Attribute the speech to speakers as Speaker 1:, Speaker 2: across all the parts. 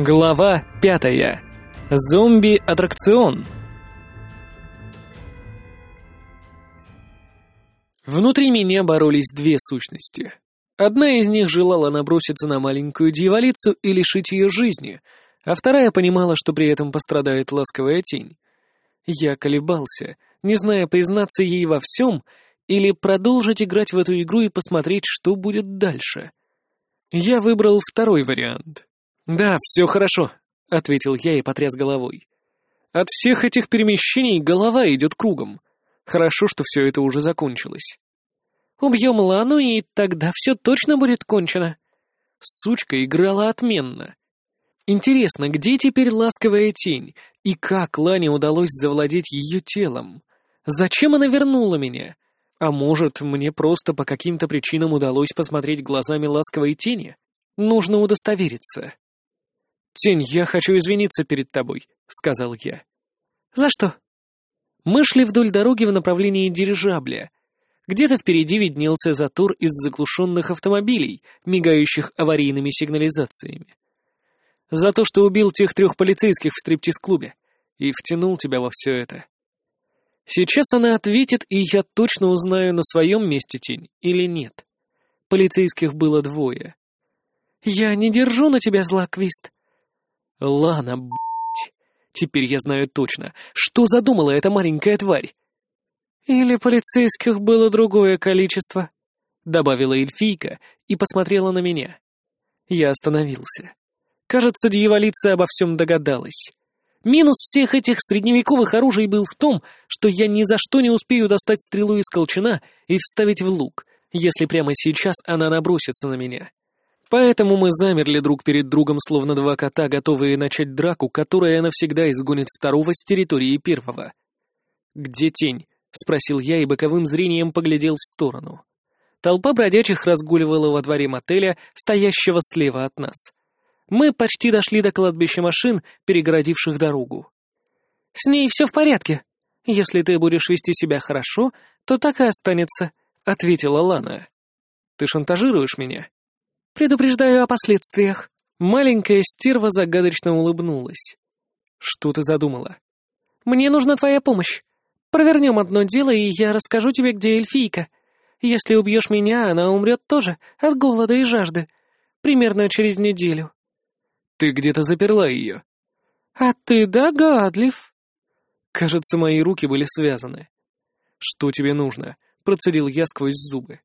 Speaker 1: Глава пятая. Зомби-аттракцион. Внутри меня боролись две сущности. Одна из них желала наброситься на маленькую дьяволицу и лишить ее жизни, а вторая понимала, что при этом пострадает ласковая тень. Я колебался, не зная признаться ей во всем или продолжить играть в эту игру и посмотреть, что будет дальше. Я выбрал второй вариант — «Да, все хорошо», — ответил я и потряс головой. «От всех этих перемещений голова идет кругом. Хорошо, что все это уже закончилось».
Speaker 2: «Убьем Лану, и тогда все точно будет кончено».
Speaker 1: Сучка играла отменно. Интересно, где теперь ласковая тень, и как Лане удалось завладеть ее телом? Зачем она вернула меня? А может, мне просто по каким-то причинам удалось посмотреть глазами ласковой тени? Нужно удостовериться. «Тень, я хочу извиниться перед тобой», — сказал я.
Speaker 2: «За что?»
Speaker 1: Мы шли вдоль дороги в направлении дирижабля. Где-то впереди виднелся затор из заглушенных автомобилей, мигающих аварийными сигнализациями. За то, что убил тех трех полицейских в стриптиз-клубе и втянул тебя во все это. Сейчас она ответит, и я точно узнаю, на своем месте тень или нет. Полицейских было двое.
Speaker 2: «Я не держу на тебя зла, Квист»,
Speaker 1: Лана, блядь. Теперь я знаю точно, что задумала эта маленькая тварь.
Speaker 2: Или полицейских было другое количество,
Speaker 1: добавила эльфийка и посмотрела на меня. Я остановился. Кажется, дьяволица обо всем догадалась. Минус всех этих средневековых оружий был в том, что я ни за что не успею достать стрелу из колчана и вставить в лук, если прямо сейчас она набросится на меня. Поэтому мы замерли друг перед другом, словно два кота, готовые начать драку, которая навсегда изгонит второго с территории первого. «Где тень?» — спросил я и боковым зрением поглядел в сторону. Толпа бродячих разгуливала во дворе мотеля, стоящего слева от нас. Мы почти дошли до кладбища машин, перегородивших дорогу.
Speaker 2: «С ней все в порядке. Если ты будешь вести себя хорошо, то так и останется», — ответила Лана.
Speaker 1: «Ты шантажируешь меня?»
Speaker 2: Предупреждаю о последствиях».
Speaker 1: Маленькая стерва загадочно улыбнулась. «Что ты задумала?»
Speaker 2: «Мне нужна твоя помощь. Провернем одно дело, и я расскажу тебе, где эльфийка. Если убьешь меня, она умрет тоже, от голода и жажды. Примерно через неделю».
Speaker 1: «Ты где-то заперла ее».
Speaker 2: «А ты догадлив».
Speaker 1: Кажется, мои руки были связаны. «Что тебе нужно?» — процедил я сквозь зубы.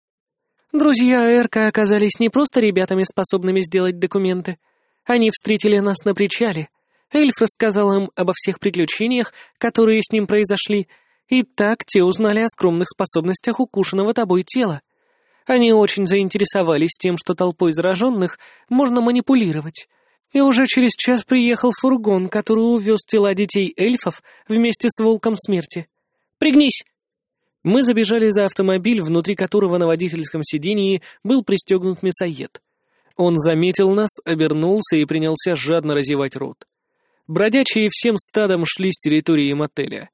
Speaker 2: Друзья Эрка оказались не просто ребятами, способными сделать документы. Они встретили нас на причале. Эльф рассказал им обо всех приключениях, которые с ним произошли, и так те узнали о скромных способностях укушенного тобой тела. Они очень заинтересовались тем, что толпой зараженных можно манипулировать. И уже через час приехал фургон, который увез тела детей эльфов вместе с волком смерти. «Пригнись!» Мы забежали за автомобиль, внутри которого на водительском сидении был пристегнут мясоед. Он заметил нас, обернулся и принялся жадно разевать рот. Бродячие всем стадом шли с территории мотеля.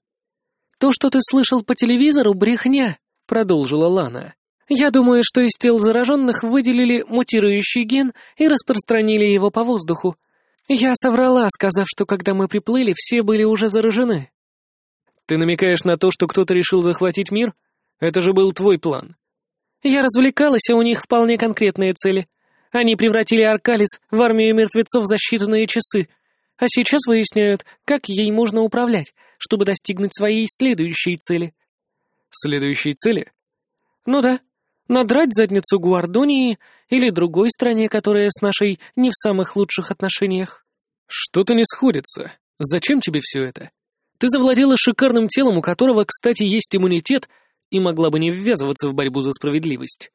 Speaker 2: «То, что ты слышал по телевизору, брехня», — продолжила Лана. «Я думаю, что из тел зараженных выделили мутирующий ген и распространили его по воздуху. Я соврала, сказав, что когда мы приплыли, все были уже заражены.
Speaker 1: Ты намекаешь на то, что кто-то решил захватить мир? Это же был твой план.
Speaker 2: Я развлекалась, а у них вполне конкретные цели. Они превратили Аркалис в армию мертвецов за считанные часы, а сейчас выясняют, как ей можно управлять, чтобы достигнуть своей следующей цели.
Speaker 1: Следующей цели?
Speaker 2: Ну да. Надрать задницу Гуардонии или другой стране, которая с нашей не в самых лучших отношениях.
Speaker 1: Что-то не сходится. Зачем тебе все это? Ты завладела шикарным телом, у которого, кстати, есть иммунитет, и могла бы не ввязываться в борьбу за справедливость.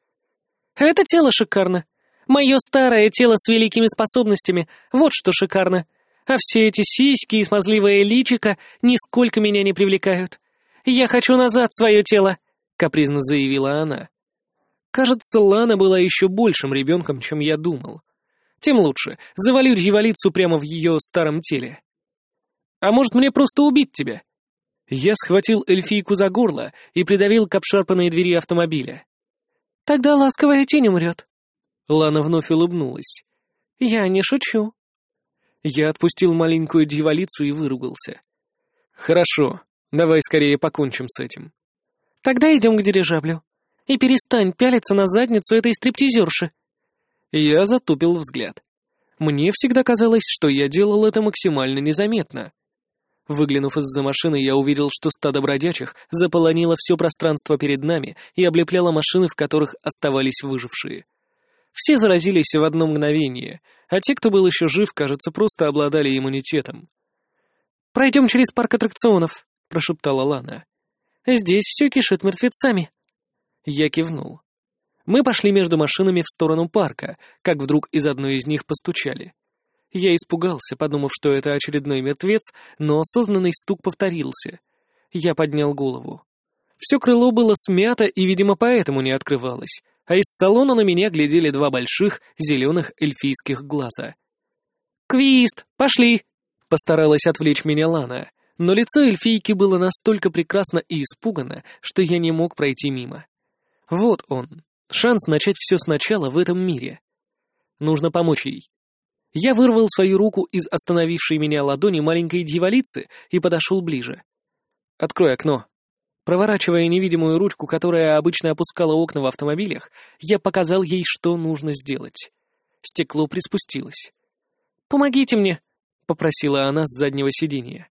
Speaker 2: Это тело шикарно. Мое старое тело с великими способностями, вот что шикарно. А все эти сиськи и смазливое личико нисколько меня не привлекают. Я хочу назад свое тело, — капризно заявила она. Кажется, Лана была еще большим ребенком, чем я думал. Тем лучше, завалю дьяволицу прямо в ее старом теле. А может, мне просто убить тебя?» Я схватил эльфийку за горло и придавил к обшарпанной двери автомобиля. «Тогда ласковая тень умрет».
Speaker 1: Лана вновь улыбнулась.
Speaker 2: «Я не шучу».
Speaker 1: Я отпустил маленькую дьяволицу и выругался. «Хорошо, давай скорее покончим с этим».
Speaker 2: «Тогда идем к дирижаблю. И перестань пялиться на задницу этой стриптизерши».
Speaker 1: Я затупил взгляд. Мне всегда казалось, что я делал это максимально незаметно. Выглянув из-за машины, я увидел, что стадо бродячих заполонило все пространство перед нами и облепляло машины, в которых оставались выжившие. Все заразились в одно мгновение, а те, кто был еще жив, кажется, просто обладали иммунитетом.
Speaker 2: «Пройдем через парк аттракционов», — прошептала Лана. «Здесь все кишит мертвецами».
Speaker 1: Я кивнул. Мы пошли между машинами в сторону парка, как вдруг из одной из них постучали. Я испугался, подумав, что это очередной мертвец, но осознанный стук повторился. Я поднял голову. Все крыло было смято и, видимо, поэтому не открывалось, а из салона на меня глядели два больших зеленых эльфийских глаза.
Speaker 2: «Квист, пошли!»
Speaker 1: — постаралась отвлечь меня Лана, но лицо эльфийки было настолько прекрасно и испуганно, что я не мог пройти мимо. Вот он, Шанс начать все сначала в этом мире. Нужно помочь ей. Я вырвал свою руку из остановившей меня ладони маленькой дьяволицы и подошел ближе. «Открой окно». Проворачивая невидимую ручку, которая обычно опускала окна в автомобилях, я показал ей, что нужно сделать. Стекло приспустилось.
Speaker 2: «Помогите мне», —
Speaker 1: попросила она с заднего сиденья.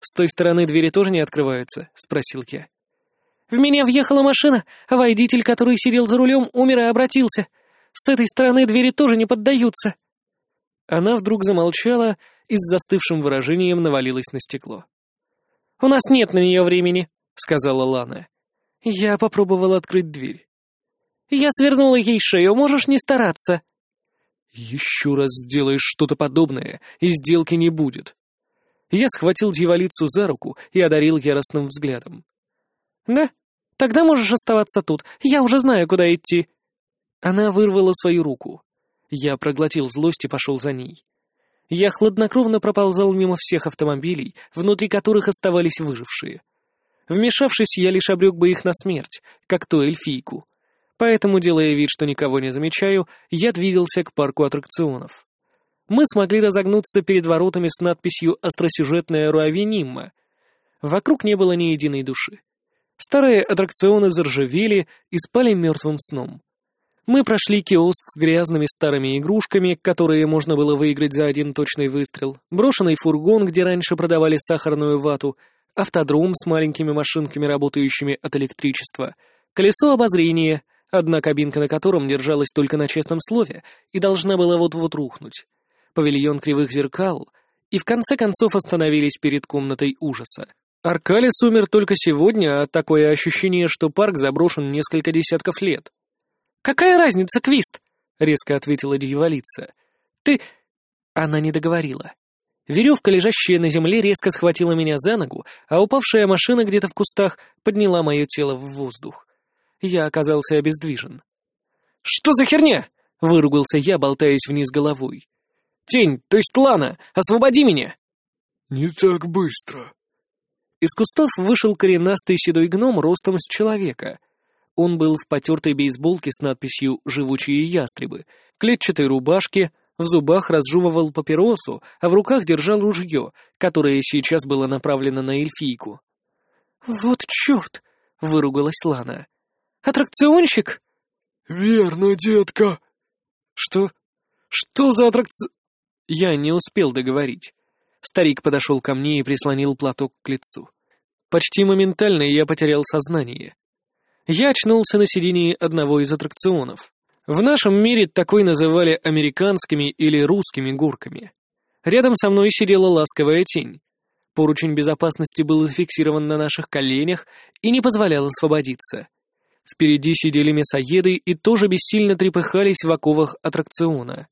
Speaker 1: «С той стороны двери тоже не открываются?» — спросил я.
Speaker 2: В меня въехала машина, а водитель, который сидел за рулем, умер и обратился. С этой стороны двери тоже не поддаются».
Speaker 1: Она вдруг замолчала и с застывшим выражением навалилась на стекло.
Speaker 2: «У нас нет на нее времени», — сказала
Speaker 1: Лана. Я попробовал открыть дверь.
Speaker 2: «Я свернула ей шею, можешь не стараться».
Speaker 1: «Еще раз сделаешь что-то подобное, и сделки не будет». Я схватил дьяволицу за руку и одарил яростным взглядом.
Speaker 2: «Да? Тогда можешь оставаться тут. Я уже знаю, куда идти».
Speaker 1: Она вырвала свою руку. Я проглотил злость и пошел за ней. Я хладнокровно проползал мимо всех автомобилей, внутри которых оставались выжившие. Вмешавшись, я лишь обрек бы их на смерть, как ту эльфийку. Поэтому, делая вид, что никого не замечаю, я двигался к парку аттракционов. Мы смогли разогнуться перед воротами с надписью «Остросюжетная Руавенимма». Вокруг не было ни единой души. Старые аттракционы заржавели и спали мертвым сном. Мы прошли киоск с грязными старыми игрушками, которые можно было выиграть за один точный выстрел, брошенный фургон, где раньше продавали сахарную вату, автодром с маленькими машинками, работающими от электричества, колесо обозрения, одна кабинка на котором держалась только на честном слове и должна была вот-вот рухнуть, павильон кривых зеркал, и в конце концов остановились перед комнатой ужаса. Аркалис умер только сегодня, а такое ощущение, что парк заброшен несколько десятков лет.
Speaker 2: «Какая разница, Квист?»
Speaker 1: — резко ответила дьяволица. «Ты...» Она не договорила. Веревка, лежащая на земле, резко схватила меня за ногу, а упавшая машина где-то в кустах подняла мое тело в воздух. Я оказался обездвижен. «Что за херня?» — выругался я, болтаясь вниз головой. «Тень, то есть Лана, освободи меня!»
Speaker 3: «Не так быстро»,
Speaker 1: из кустов вышел коренастый седой гном ростом с человека. Он был в потертой бейсболке с надписью «Живучие ястребы», клетчатой рубашке, в зубах разжевывал папиросу, а в руках держал ружье, которое сейчас было направлено на эльфийку.
Speaker 2: «Вот черт!» — выругалась Лана. «Аттракционщик?»
Speaker 3: «Верно, детка!»
Speaker 1: «Что? Что за аттракци...» Я не успел договорить. Старик подошел ко мне и прислонил платок к лицу. Почти моментально я потерял сознание. Я очнулся на сидении одного из аттракционов. В нашем мире такой называли американскими или русскими горками. Рядом со мной сидела ласковая тень. Поручень безопасности был зафиксирован на наших коленях и не позволял освободиться. Впереди сидели мясоеды и тоже бессильно трепыхались в оковах аттракциона.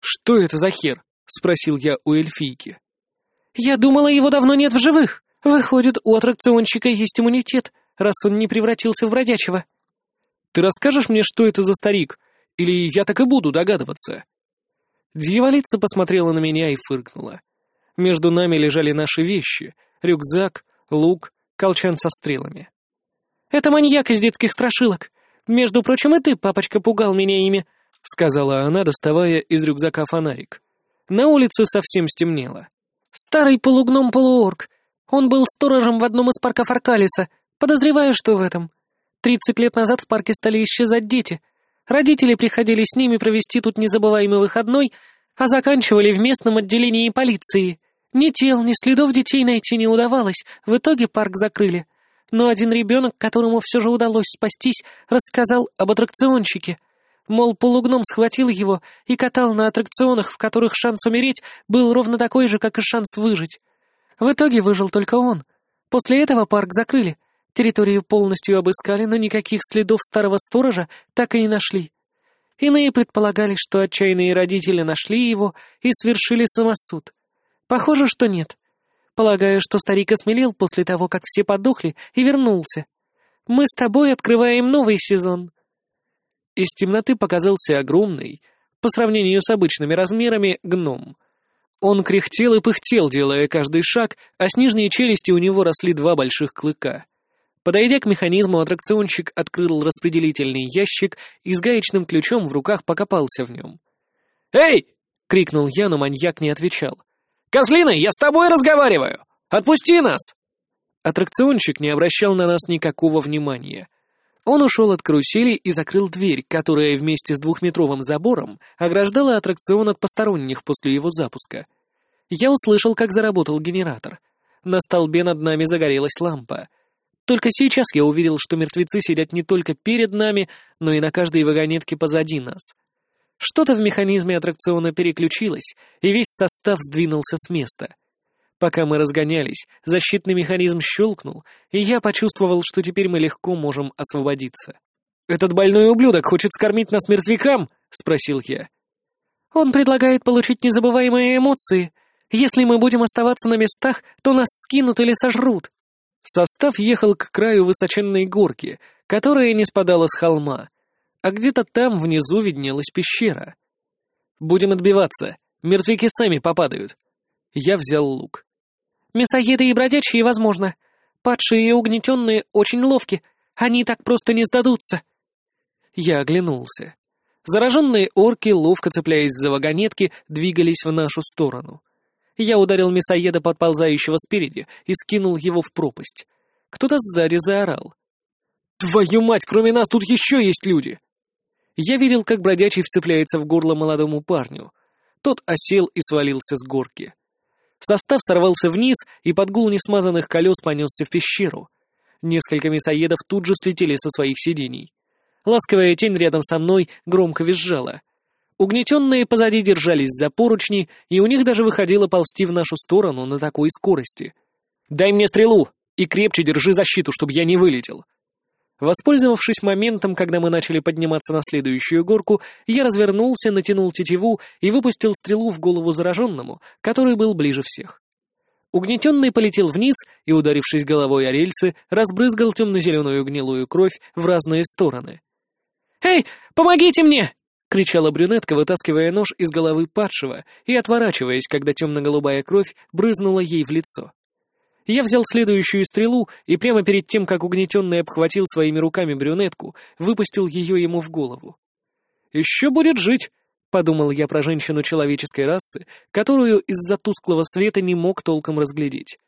Speaker 1: «Что это за хер?» — спросил я у эльфийки.
Speaker 2: «Я думала, его давно нет в живых. Выходит, у аттракционщика есть иммунитет, раз он не превратился в бродячего».
Speaker 1: «Ты расскажешь мне, что это за старик? Или я так и буду догадываться?» Дьяволица посмотрела на меня и фыркнула. Между нами лежали наши вещи — рюкзак, лук, колчан со стрелами.
Speaker 2: «Это маньяк из детских страшилок. Между прочим, и ты, папочка, пугал меня ими», — сказала она, доставая из рюкзака фонарик.
Speaker 1: На улице совсем стемнело. «Старый полугном-полуорг. Он был сторожем в одном из парков Аркалиса. Подозреваю, что в этом. Тридцать лет назад в парке стали исчезать дети. Родители приходили с ними провести тут незабываемый выходной, а заканчивали в местном отделении полиции. Ни тел, ни следов детей найти не удавалось, в итоге парк закрыли. Но один ребенок, которому все же удалось спастись, рассказал об аттракционщике. Мол, полугном схватил его и катал на аттракционах, в которых шанс умереть был ровно такой же, как и шанс выжить. В итоге выжил только он. После этого парк закрыли, Территорию полностью обыскали, но никаких следов старого сторожа так и не нашли. Иные предполагали, что отчаянные родители нашли его и свершили самосуд. Похоже, что нет. Полагаю, что старик осмелел после того, как все подохли, и вернулся. Мы с тобой открываем новый сезон. Из темноты показался огромный, по сравнению с обычными размерами, гном. Он кряхтел и пыхтел, делая каждый шаг, а с нижней челюсти у него росли два больших клыка. Подойдя к механизму, аттракционщик открыл распределительный ящик и с гаечным ключом в руках покопался в нем. «Эй!» — крикнул я, но маньяк не отвечал. «Козлина, я с тобой разговариваю! Отпусти нас!» Аттракционщик не обращал на нас никакого внимания. Он ушел от карусели и закрыл дверь, которая вместе с двухметровым забором ограждала аттракцион от посторонних после его запуска. Я услышал, как заработал генератор. На столбе над нами загорелась лампа — только сейчас я увидел, что мертвецы сидят не только перед нами, но и на каждой вагонетке позади нас. Что-то в механизме аттракциона переключилось, и весь состав сдвинулся с места. Пока мы разгонялись, защитный механизм щелкнул, и я почувствовал, что теперь мы легко можем освободиться. «Этот больной ублюдок хочет скормить нас мертвякам?» — спросил я. «Он предлагает получить незабываемые эмоции. Если мы будем оставаться на местах, то нас скинут или сожрут», Состав ехал к краю высоченной горки, которая не спадала с холма, а где-то там внизу виднелась пещера. «Будем отбиваться, мертвяки сами попадают». Я взял лук. «Мясоеды и бродячие, возможно. Падшие и угнетенные очень ловки, они так просто не сдадутся». Я оглянулся. Зараженные орки, ловко цепляясь за вагонетки, двигались в нашу сторону. Я ударил мясоеда, подползающего спереди, и скинул его в пропасть. Кто-то сзади заорал. «Твою мать, кроме нас тут еще есть люди!» Я видел, как бродячий вцепляется в горло молодому парню. Тот осел и свалился с горки. Состав сорвался вниз, и под гул несмазанных колес понесся в пещеру. Несколько мясоедов тут же слетели со своих сидений. Ласковая тень рядом со мной громко визжала. Угнетенные позади держались за поручни, и у них даже выходило ползти в нашу сторону на такой скорости. «Дай мне стрелу! И крепче держи защиту, чтобы я не вылетел!» Воспользовавшись моментом, когда мы начали подниматься на следующую горку, я развернулся, натянул тетиву и выпустил стрелу в голову зараженному, который был ближе всех. Угнетенный полетел вниз и, ударившись головой о рельсы, разбрызгал темно-зеленую гнилую кровь в разные стороны. «Эй, помогите мне!» — кричала брюнетка, вытаскивая нож из головы падшего и отворачиваясь, когда темно-голубая кровь брызнула ей в лицо. Я взял следующую стрелу и прямо перед тем, как угнетенный обхватил своими руками брюнетку, выпустил ее ему в голову. «Еще будет жить!» — подумал я про женщину человеческой расы, которую из-за тусклого света не мог толком разглядеть.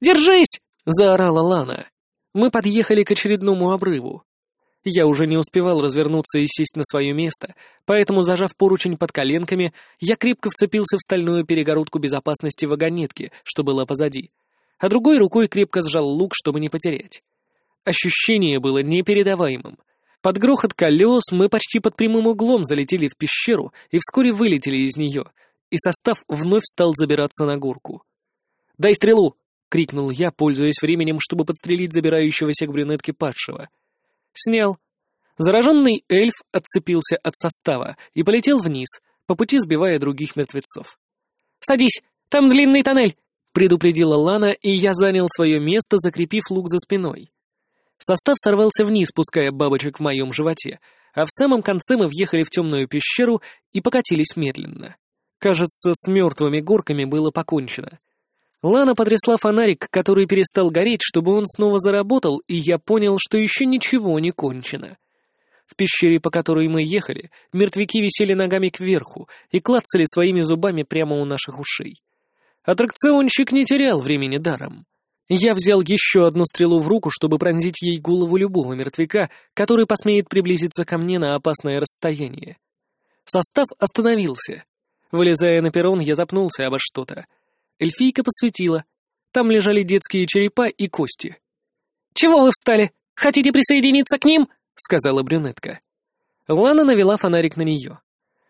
Speaker 1: «Держись!» — заорала Лана. Мы подъехали к очередному обрыву. Я уже не успевал развернуться и сесть на свое место, поэтому, зажав поручень под коленками, я крепко вцепился в стальную перегородку безопасности вагонетки, что была позади, а другой рукой крепко сжал лук, чтобы не потерять. Ощущение было непередаваемым. Под грохот колес мы почти под прямым углом залетели в пещеру и вскоре вылетели из нее, и состав вновь стал забираться на горку. «Дай стрелу!» — крикнул я, пользуясь временем, чтобы подстрелить забирающегося к брюнетке падшего — Снял. Зараженный эльф отцепился от состава и полетел вниз, по пути сбивая других мертвецов. «Садись! Там длинный тоннель!» — предупредила Лана, и я занял свое место, закрепив лук за спиной. Состав сорвался вниз, пуская бабочек в моем животе, а в самом конце мы въехали в темную пещеру и покатились медленно. Кажется, с мертвыми горками было покончено. Лана потрясла фонарик, который перестал гореть, чтобы он снова заработал, и я понял, что еще ничего не кончено. В пещере, по которой мы ехали, мертвяки висели ногами кверху и клацали своими зубами прямо у наших ушей. Аттракционщик не терял времени даром. Я взял еще одну стрелу в руку, чтобы пронзить ей голову любого мертвяка, который посмеет приблизиться ко мне на опасное расстояние. Состав остановился. Вылезая на перрон, я запнулся обо что-то. Эльфийка посветила. Там лежали детские черепа и кости.
Speaker 2: «Чего вы встали? Хотите присоединиться к ним?» — сказала брюнетка.
Speaker 1: Лана навела фонарик на нее.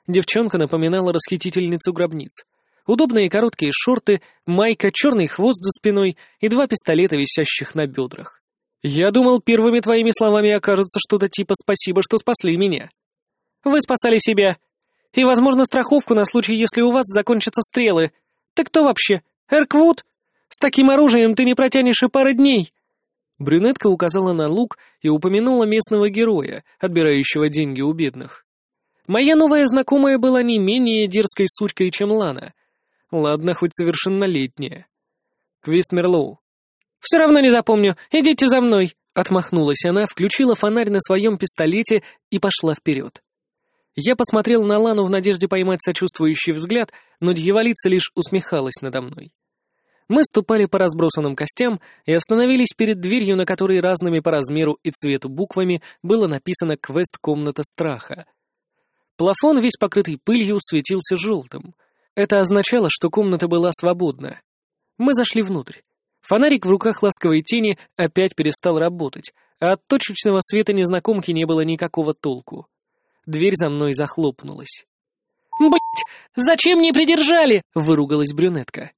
Speaker 1: Девчонка напоминала расхитительницу гробниц. Удобные короткие шорты, майка, черный хвост за спиной и два пистолета, висящих на бедрах. Я думал, первыми твоими словами окажется что-то типа «спасибо, что спасли меня».
Speaker 2: Вы спасали себя. И, возможно, страховку на случай, если у вас закончатся стрелы. Ты кто вообще? Эрквуд? С таким оружием ты не протянешь и пары дней.
Speaker 1: Брюнетка указала на лук и упомянула местного героя, отбирающего деньги у бедных. Моя новая знакомая была не менее дерзкой сучкой, чем Лана. Ладно, хоть совершеннолетняя. Квист Мерлоу.
Speaker 2: «Все равно не запомню. Идите за мной!»
Speaker 1: Отмахнулась она, включила фонарь на своем пистолете и пошла вперед. Я посмотрел на Лану в надежде поймать сочувствующий взгляд, но дьяволица лишь усмехалась надо мной. Мы ступали по разбросанным костям и остановились перед дверью, на которой разными по размеру и цвету буквами было написано «Квест комната страха». Плафон, весь покрытый пылью, светился желтым. Это означало, что комната была свободна. Мы зашли внутрь. Фонарик в руках ласковой тени опять перестал работать, а от точечного света незнакомки не было никакого толку. Дверь за мной захлопнулась.
Speaker 2: «Блядь, зачем не придержали?»
Speaker 1: — выругалась брюнетка.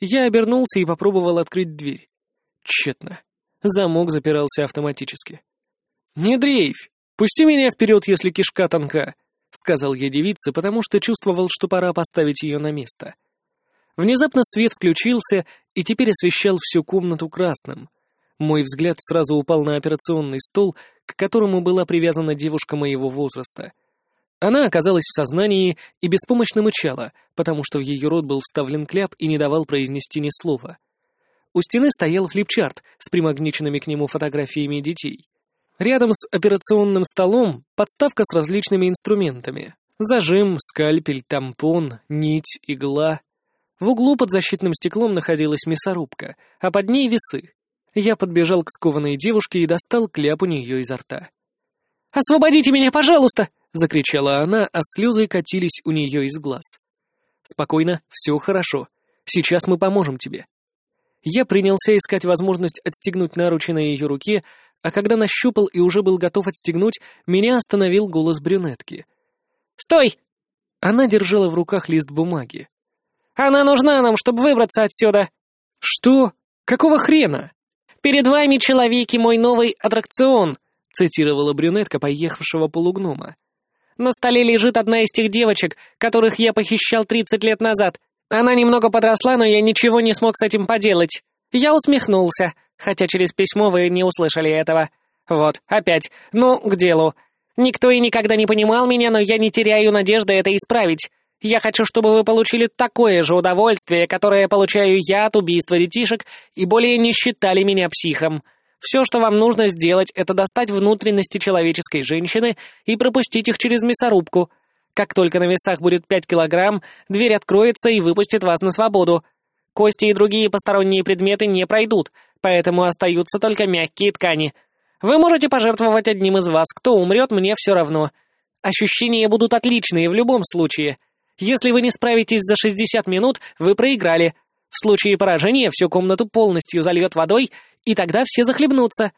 Speaker 1: Я обернулся и попробовал открыть дверь. Тщетно. Замок запирался автоматически. «Не дрейфь! Пусти меня вперед, если кишка тонка!» — сказал я девице, потому что чувствовал, что пора поставить ее на место. Внезапно свет включился и теперь освещал всю комнату красным. Мой взгляд сразу упал на операционный стол, к которому была привязана девушка моего возраста — она оказалась в сознании и беспомощно мычала, потому что в ее рот был вставлен кляп и не давал произнести ни слова. У стены стоял флипчарт с примагниченными к нему фотографиями детей. Рядом с операционным столом подставка с различными инструментами. Зажим, скальпель, тампон, нить, игла. В углу под защитным стеклом находилась мясорубка, а под ней весы. Я подбежал к скованной девушке и достал кляп у нее изо рта.
Speaker 2: «Освободите меня, пожалуйста!»
Speaker 1: — закричала она, а слезы катились у нее из глаз. «Спокойно, все хорошо. Сейчас мы поможем тебе». Я принялся искать возможность отстегнуть наручи на ее руке, а когда нащупал и уже был готов отстегнуть, меня остановил голос брюнетки.
Speaker 2: «Стой!»
Speaker 1: Она держала в руках лист бумаги.
Speaker 2: «Она нужна нам, чтобы выбраться отсюда!»
Speaker 1: «Что? Какого хрена?»
Speaker 2: «Перед вами, человеки, мой новый аттракцион!» цитировала брюнетка поехавшего полугнома. На столе лежит одна из тех девочек, которых я похищал 30 лет назад. Она немного подросла, но я ничего не смог с этим поделать. Я усмехнулся, хотя через письмо вы не услышали этого. Вот, опять. Ну, к делу. Никто и никогда не понимал меня, но я не теряю надежды это исправить. Я хочу, чтобы вы получили такое же удовольствие, которое получаю я от убийства детишек, и более не считали меня психом. Все, что вам нужно сделать, это достать внутренности человеческой женщины и пропустить их через мясорубку. Как только на весах будет пять килограмм, дверь откроется и выпустит вас на свободу. Кости и другие посторонние предметы не пройдут, поэтому остаются только мягкие ткани. Вы можете пожертвовать одним из вас, кто умрет, мне все равно. Ощущения будут отличные в любом случае. Если вы не справитесь за 60 минут, вы проиграли. В случае поражения всю комнату полностью зальет водой, и тогда все захлебнутся.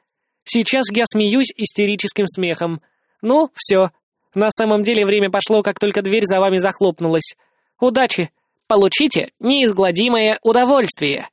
Speaker 2: Сейчас я смеюсь истерическим смехом. Ну, все. На самом деле время пошло, как только дверь за вами захлопнулась. Удачи! Получите неизгладимое удовольствие!